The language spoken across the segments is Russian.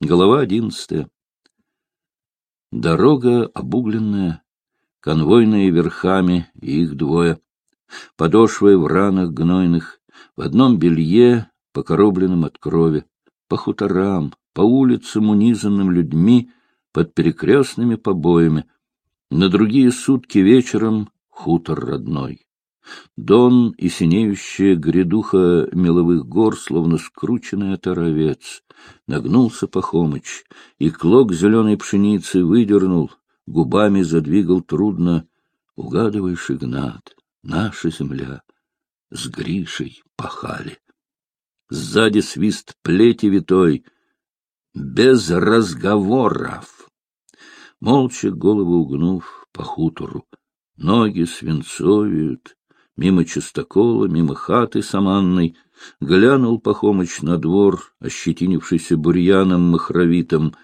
Голова одиннадцатая. Дорога обугленная, конвойные верхами, и их двое. Подошвы в ранах гнойных, в одном белье, покоробленном от крови, по хуторам, по улицам, унизанным людьми, под перекрестными побоями. На другие сутки вечером хутор родной. Дон и синеющая грядуха меловых гор, словно скрученный оторовец. Нагнулся Пахомыч, и клок зеленой пшеницы выдернул, губами задвигал трудно. Угадываешь, Игнат, наша земля, с Гришей пахали. Сзади свист плети витой, без разговоров. Молча голову угнув по хутору, ноги свинцовеют, мимо чистокола, мимо хаты саманной, глянул Пахомыч на двор, ощетинившийся бурьяном махровитом,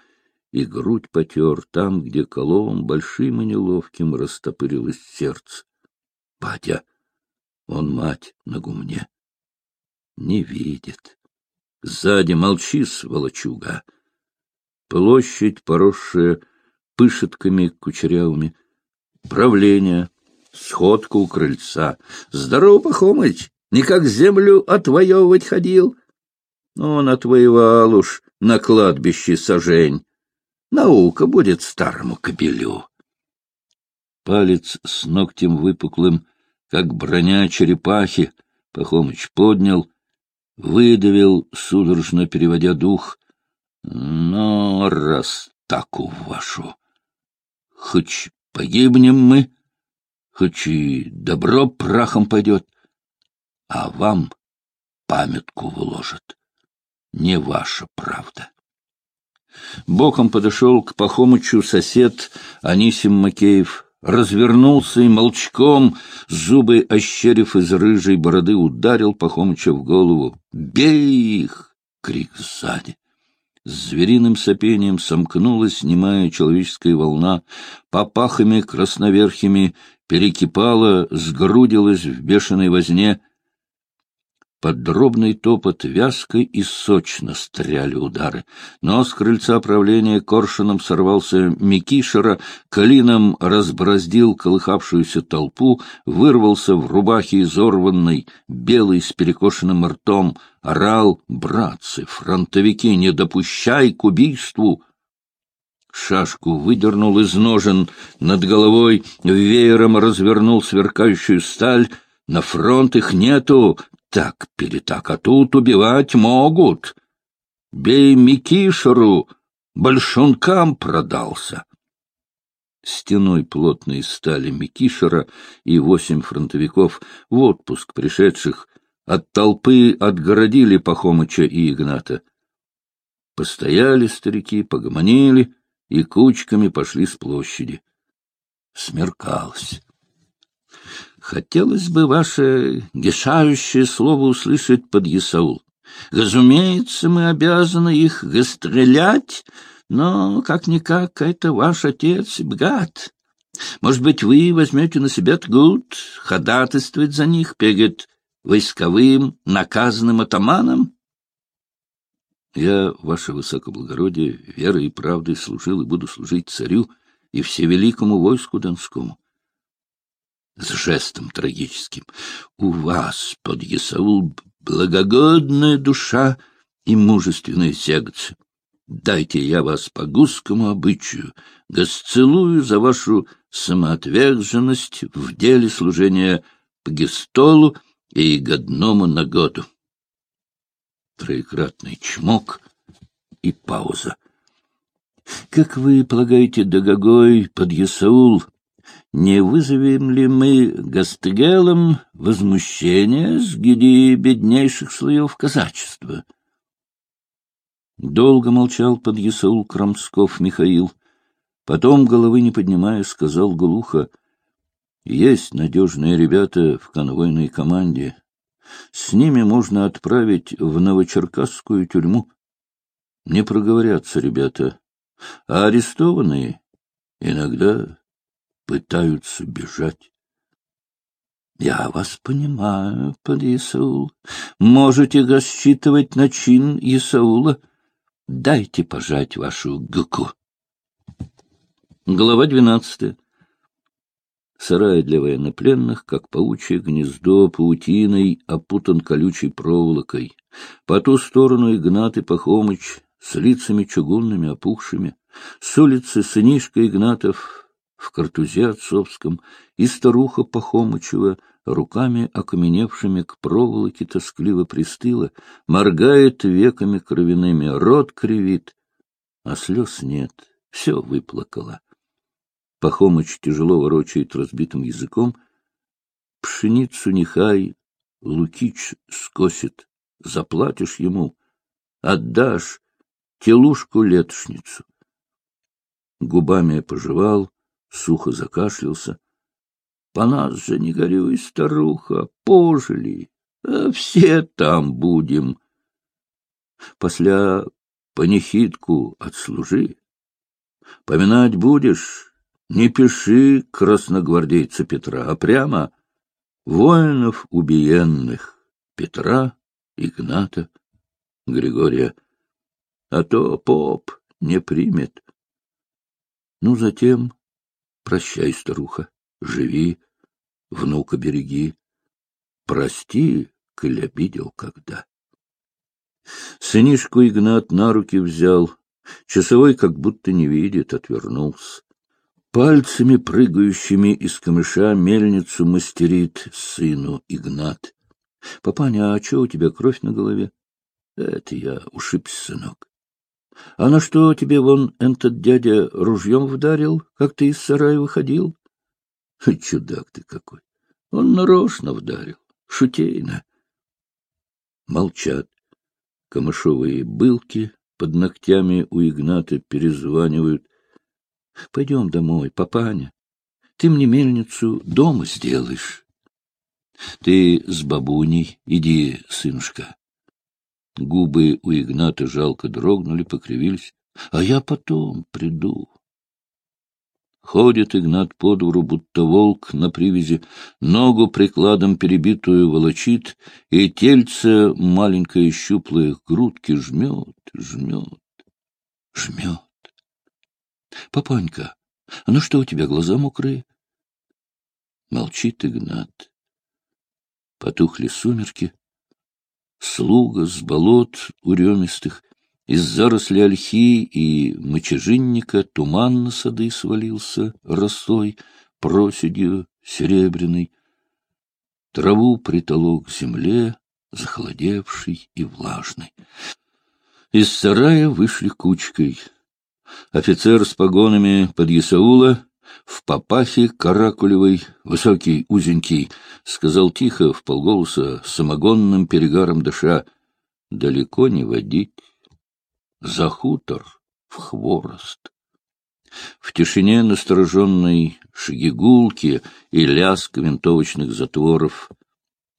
и грудь потер там, где колом большим и неловким растопырилось сердце. Батя, он мать на гумне, не видит. Сзади молчи, сволочуга. Площадь, поросшая пышетками кучерявыми, правление — сходка у крыльца. — Здорово, Пахомыч! Никак землю отвоевывать ходил? Он отвоевал уж на кладбище сажень. Наука будет старому кобелю. Палец с ногтем выпуклым, как броня черепахи, Пахомыч поднял, выдавил, судорожно переводя дух. Но раз так у вашу, хоть погибнем мы, хоть и добро прахом пойдет, а вам памятку вложат. Не ваша правда. Боком подошел к Пахомычу сосед Анисим Макеев, развернулся и молчком, зубы ощерив из рыжей бороды, ударил Пахомыча в голову. «Бей их!» — крик сзади. С звериным сопением сомкнулась немая человеческая волна, попахами красноверхими перекипала, сгрудилась в бешеной возне. Под дробный топот вязко и сочно стряли удары. Но с крыльца правления коршуном сорвался Микишера, клином разбраздил колыхавшуюся толпу, вырвался в рубахе изорванной, белый с перекошенным ртом, орал «Братцы, фронтовики, не допущай к убийству!» шашку выдернул из ножен над головой, веером развернул сверкающую сталь. На фронт их нету, так перетак, а тут убивать могут. Бей Микишеру, большункам продался. Стеной плотной стали Микишера и восемь фронтовиков в отпуск пришедших от толпы отгородили Пахомыча и Игната. Постояли старики, погомонили — и кучками пошли с площади. Смеркалось. Хотелось бы ваше гешающее слово услышать под Исаул. Разумеется, мы обязаны их гастрелять, но, как-никак, это ваш отец Бгат. Может быть, вы возьмете на себя тгут, ходатайствовать за них перед войсковым наказанным атаманом? Я, ваше высокоблагородие, верой и правдой служил и буду служить царю и всевеликому войску Донскому. С жестом трагическим. У вас, под Ясаул, благогодная душа и мужественное сердце. Дайте я вас по гусскому обычаю, госцелую за вашу самоотверженность в деле служения по Гестолу и годному нагоду троекратный чмок и пауза. — Как вы полагаете, Дагогой под Ясаул, не вызовем ли мы Гастгелом возмущение среди беднейших слоев казачества? Долго молчал под Ясаул Крамсков Михаил. Потом, головы не поднимая, сказал глухо, — Есть надежные ребята в конвойной команде. С ними можно отправить в Новочеркасскую тюрьму. Не проговорятся ребята, а арестованные иногда пытаются бежать. — Я вас понимаю, под Исаул. Можете рассчитывать на чин Исаула. Дайте пожать вашу гуку. Глава двенадцатая. Сарай для военнопленных, как паучье гнездо, паутиной опутан колючей проволокой. По ту сторону Игнат и Пахомыч с лицами чугунными, опухшими, с улицы сынишка Игнатов в картузе отцовском и старуха Пахомычева руками, окаменевшими к проволоке, тоскливо пристыла, моргает веками кровяными, рот кривит, а слез нет, все выплакала. Пахомыч тяжело ворочает разбитым языком. Пшеницу нехай Лукич скосит. Заплатишь ему, отдашь телушку-летошницу. Губами пожевал, сухо закашлялся. По нас же не горюй, старуха, пожили, а все там будем. После панихидку отслужи. Поминать будешь, не пиши красногвардейца Петра, а прямо воинов убиенных Петра, Игната, Григория. А то поп не примет. Ну, затем прощай, старуха, живи, внука береги. Прости, коль обидел когда. Сынишку Игнат на руки взял, часовой как будто не видит, отвернулся. Пальцами, прыгающими из камыша, мельницу мастерит сыну Игнат. — Папаня, а что у тебя кровь на голове? — Это я ушибся, сынок. — А на что тебе вон этот дядя ружьем вдарил, как ты из сарая выходил? — Чудак ты какой! Он нарочно вдарил, шутейно. Молчат. Камышовые былки под ногтями у Игната перезванивают — Пойдем домой, папаня. Ты мне мельницу дома сделаешь. Ты с бабуней иди, сынушка. Губы у Игната жалко дрогнули, покривились. А я потом приду. Ходит Игнат по двору, будто волк на привязи, ногу прикладом перебитую волочит, и тельце маленькое щуплое грудки жмет, жмет, жмет. — Папанька, ну что у тебя, глаза мокрые? Молчит Игнат. Потухли сумерки. Слуга с болот уремистых, из заросли ольхи и мочежинника туман на сады свалился росой, проседью серебряной. Траву притолок к земле, захолодевший и влажный. Из сарая вышли кучкой — Офицер с погонами под Исаула в папахе каракулевой, высокий, узенький, сказал тихо, в полголоса, самогонным перегаром дыша, далеко не водить, за хутор в хворост. В тишине настороженной шагигулки и лязг винтовочных затворов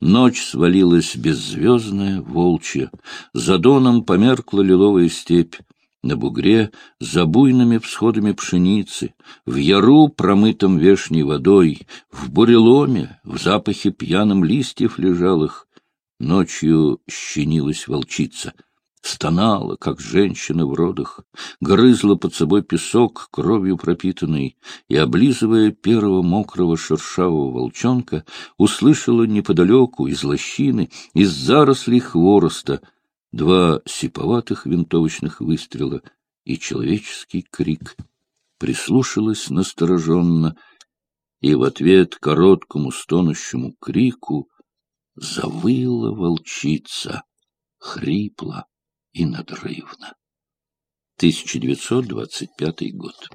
Ночь свалилась беззвездная, волчья. За доном померкла лиловая степь на бугре, за буйными всходами пшеницы, в яру, промытом вешней водой, в буреломе, в запахе пьяным листьев лежалых. Ночью щенилась волчица, стонала, как женщина в родах, грызла под собой песок, кровью пропитанный, и, облизывая первого мокрого шершавого волчонка, услышала неподалеку, из лощины, из зарослей хвороста — два сиповатых винтовочных выстрела и человеческий крик. Прислушалась настороженно, и в ответ короткому стонущему крику завыла волчица, хрипло и надрывно. 1925 год.